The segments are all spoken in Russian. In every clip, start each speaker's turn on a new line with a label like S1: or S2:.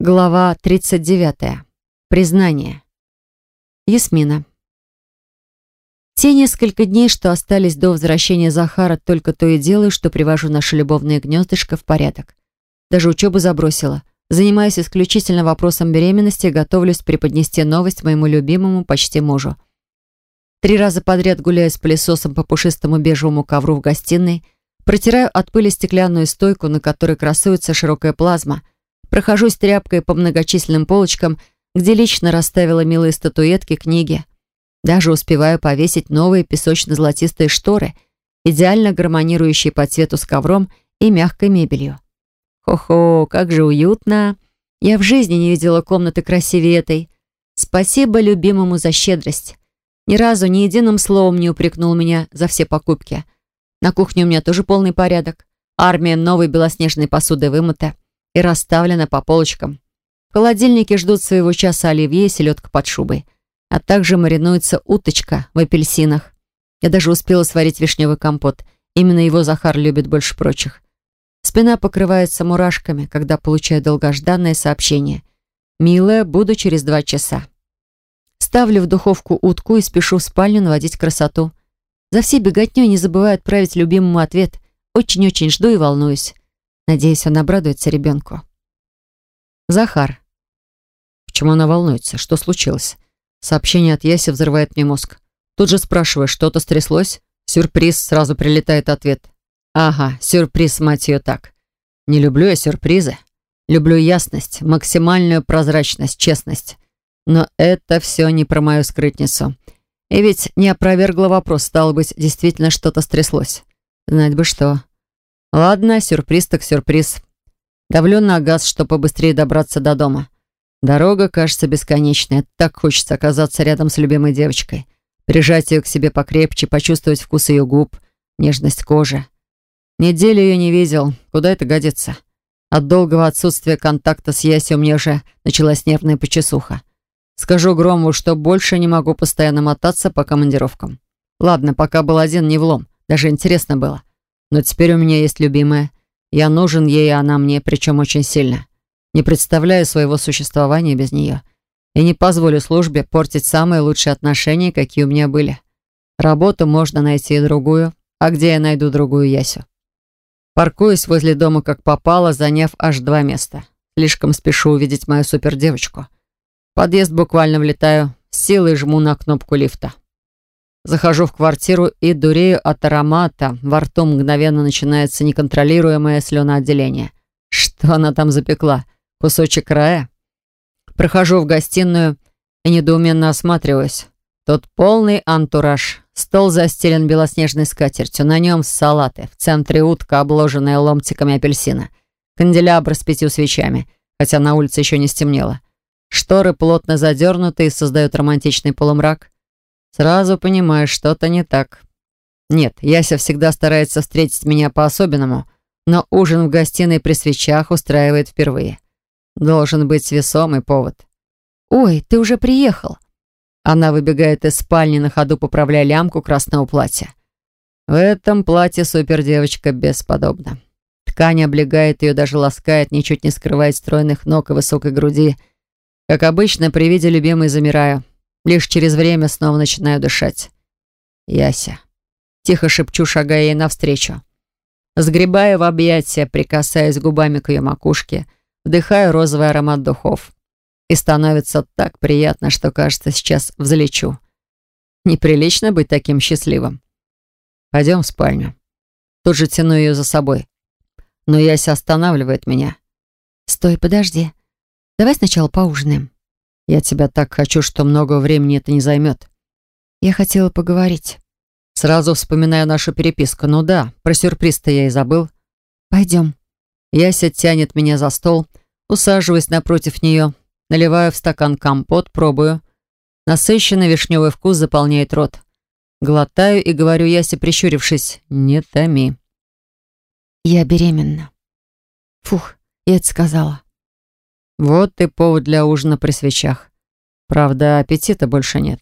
S1: Глава 39. Признание. Ясмина. Те несколько дней, что остались до возвращения Захара, только то и делаю, что привожу наше любовное гнездышко в порядок. Даже учебу забросила. Занимаюсь исключительно вопросом беременности и готовлюсь преподнести новость моему любимому почти мужу. Три раза подряд гуляю с пылесосом по пушистому бежевому ковру в гостиной, протираю от пыли стеклянную стойку, на которой красуется широкая плазма – Прохожусь тряпкой по многочисленным полочкам, где лично расставила милые статуэтки, книги. Даже успеваю повесить новые песочно-золотистые шторы, идеально гармонирующие по цвету с ковром и мягкой мебелью. Хо-хо, как же уютно. Я в жизни не видела комнаты красивее этой. Спасибо любимому за щедрость. Ни разу ни единым словом не упрекнул меня за все покупки. На кухне у меня тоже полный порядок. Армия новой белоснежной посуды вымыта и расставлена по полочкам. В холодильнике ждут своего часа оливье и селедка под шубой, а также маринуется уточка в апельсинах. Я даже успела сварить вишневый компот. Именно его Захар любит больше прочих. Спина покрывается мурашками, когда получаю долгожданное сообщение. «Милая, буду через два часа». Ставлю в духовку утку и спешу в спальню наводить красоту. За всей беготней не забываю отправить любимому ответ. Очень-очень жду и волнуюсь. Надеюсь, он обрадуется ребенку. Захар. Почему она волнуется? Что случилось? Сообщение от Яси взрывает мне мозг. Тут же спрашиваю, что-то стряслось? Сюрприз, сразу прилетает ответ. Ага, сюрприз, мать ее, так. Не люблю я сюрпризы. Люблю ясность, максимальную прозрачность, честность. Но это все не про мою скрытницу. И ведь не опровергла вопрос, стало быть, действительно что-то стряслось. Знать бы что. Ладно, сюрприз так сюрприз. Давлю на газ, чтобы побыстрее добраться до дома. Дорога кажется бесконечной. Так хочется оказаться рядом с любимой девочкой. Прижать ее к себе покрепче, почувствовать вкус ее губ, нежность кожи. Неделю ее не видел. Куда это годится? От долгого отсутствия контакта с Яси у меня уже началась нервная почесуха. Скажу Грому, что больше не могу постоянно мотаться по командировкам. Ладно, пока был один, не влом. Даже интересно было. Но теперь у меня есть любимая. Я нужен ей, и она мне, причем очень сильно. Не представляю своего существования без нее. И не позволю службе портить самые лучшие отношения, какие у меня были. Работу можно найти и другую. А где я найду другую Ясю? Паркуюсь возле дома как попало, заняв аж два места. Слишком спешу увидеть мою супердевочку. В подъезд буквально влетаю, силой жму на кнопку лифта. Захожу в квартиру и дурею от аромата. Во рту мгновенно начинается неконтролируемое слюноотделение. Что она там запекла? Кусочек края? Прохожу в гостиную и недоуменно осматриваюсь. Тут полный антураж. Стол застелен белоснежной скатертью. На нем салаты. В центре утка, обложенная ломтиками апельсина. Канделябр с пятью свечами, хотя на улице еще не стемнело. Шторы плотно задернуты и создают романтичный полумрак. Сразу понимаешь, что-то не так. Нет, Яся всегда старается встретить меня по-особенному, но ужин в гостиной при свечах устраивает впервые. Должен быть весомый повод. «Ой, ты уже приехал!» Она выбегает из спальни на ходу, поправляя лямку красного платья. В этом платье супердевочка бесподобна. Ткань облегает ее, даже ласкает, ничуть не скрывает стройных ног и высокой груди. Как обычно, при виде любимой замираю. Лишь через время снова начинаю дышать. Яся. Тихо шепчу, шагая ей навстречу. Сгребаю в объятия, прикасаясь губами к ее макушке, вдыхаю розовый аромат духов. И становится так приятно, что, кажется, сейчас взлечу. Неприлично быть таким счастливым. Пойдем в спальню. Тут же тяну ее за собой. Но Яся останавливает меня. «Стой, подожди. Давай сначала поужинаем». Я тебя так хочу, что много времени это не займет. Я хотела поговорить. Сразу вспоминаю нашу переписку. Ну да, про сюрприз-то я и забыл. Пойдем. Яся тянет меня за стол, усаживаясь напротив нее, наливаю в стакан компот, пробую. Насыщенный вишневый вкус заполняет рот. Глотаю и говорю Ясе, прищурившись, «Не томи». «Я беременна». Фух, я это сказала. Вот и повод для ужина при свечах. Правда, аппетита больше нет.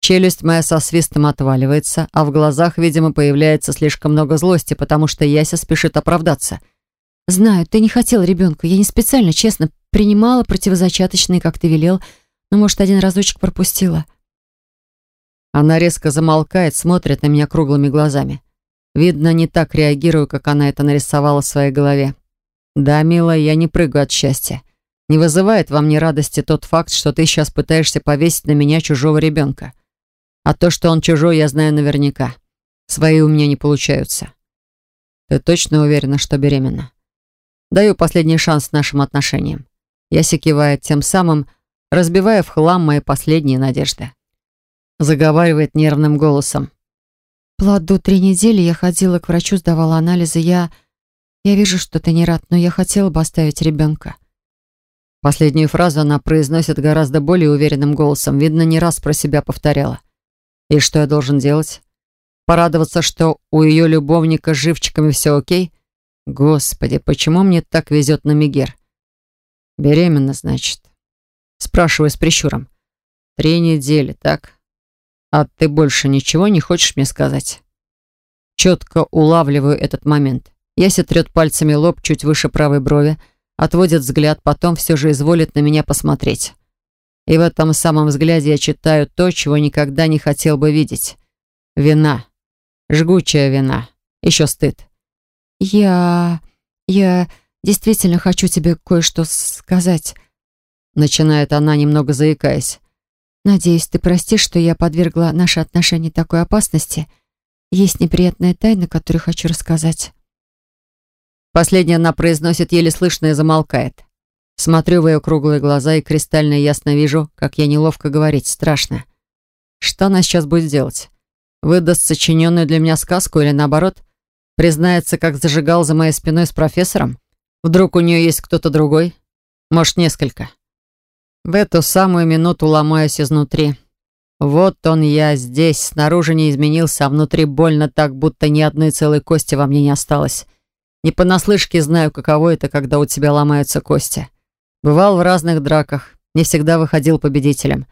S1: Челюсть моя со свистом отваливается, а в глазах, видимо, появляется слишком много злости, потому что Яся спешит оправдаться. «Знаю, ты не хотел ребенка. Я не специально, честно, принимала противозачаточные, как ты велел, но, может, один разочек пропустила.
S2: Она резко замолкает, смотрит на меня круглыми глазами. Видно, не так реагирую, как она это нарисовала в своей голове. Да, милая, я не прыгаю от счастья. Не вызывает во мне радости тот факт, что ты сейчас пытаешься повесить на меня чужого ребенка. А то, что он чужой, я знаю наверняка. Свои у меня не получаются. Ты точно уверена, что беременна? Даю последний шанс нашим отношениям. Яся кивает, тем самым разбивая в хлам мои последние надежды. Заговаривает нервным голосом.
S1: Плоду три недели я ходила к врачу, сдавала анализы. Я... Я вижу, что ты не рад, но я хотела бы оставить ребенка.
S2: Последнюю фразу она произносит гораздо более уверенным голосом. Видно, не раз про себя повторяла. И что я должен делать? Порадоваться, что у ее любовника с живчиками все окей? Господи, почему мне так везет на Мегер? Беременна, значит. Спрашиваю с прищуром. Три недели, так? А ты больше ничего не хочешь мне сказать? Четко улавливаю этот момент. Яся трет пальцами лоб чуть выше правой брови, отводит взгляд, потом все же изволит на меня посмотреть. И в этом самом взгляде я читаю то, чего никогда не хотел бы видеть. Вина. Жгучая вина. Еще стыд.
S1: «Я... я действительно хочу тебе кое-что сказать»,
S2: начинает она, немного заикаясь.
S1: «Надеюсь, ты простишь, что я подвергла наши отношения такой опасности. Есть неприятная тайна, которую хочу рассказать».
S2: Последняя она произносит еле слышно и замолкает. Смотрю в ее круглые глаза и кристально ясно вижу, как я неловко говорить. Страшно. Что она сейчас будет делать? Выдаст сочиненную для меня сказку или наоборот? Признается, как зажигал за моей спиной с профессором? Вдруг у нее есть кто-то другой? Может, несколько? В эту самую минуту ломаюсь изнутри. Вот он я здесь, снаружи не изменился, а внутри больно так, будто ни одной целой кости во мне не осталось. Не понаслышке знаю, каково это, когда у тебя ломаются кости. Бывал в разных драках, не всегда выходил победителем.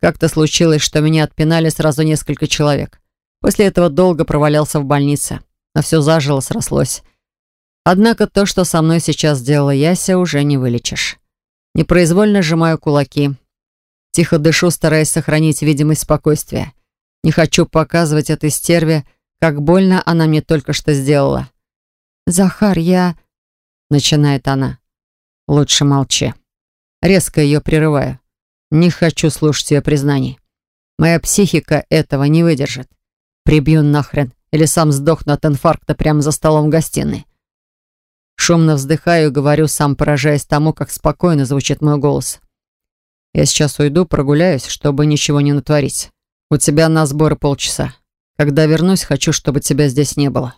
S2: Как-то случилось, что меня отпинали сразу несколько человек. После этого долго провалялся в больнице, но все зажило, срослось. Однако то, что со мной сейчас сделала Яся, уже не вылечишь. Непроизвольно сжимаю кулаки. Тихо дышу, стараясь сохранить видимость спокойствия. Не хочу показывать этой стерве, как больно она мне только что сделала.
S1: «Захар, я...»
S2: — начинает она. «Лучше молчи». Резко ее прерываю. Не хочу слушать ее признаний. Моя психика этого не выдержит. Прибью нахрен или сам сдохну от инфаркта прямо за столом в гостиной. Шумно вздыхаю и говорю, сам поражаясь тому, как спокойно звучит мой голос. Я сейчас уйду, прогуляюсь, чтобы ничего не натворить. У тебя на сборы полчаса. Когда вернусь, хочу, чтобы тебя здесь не было.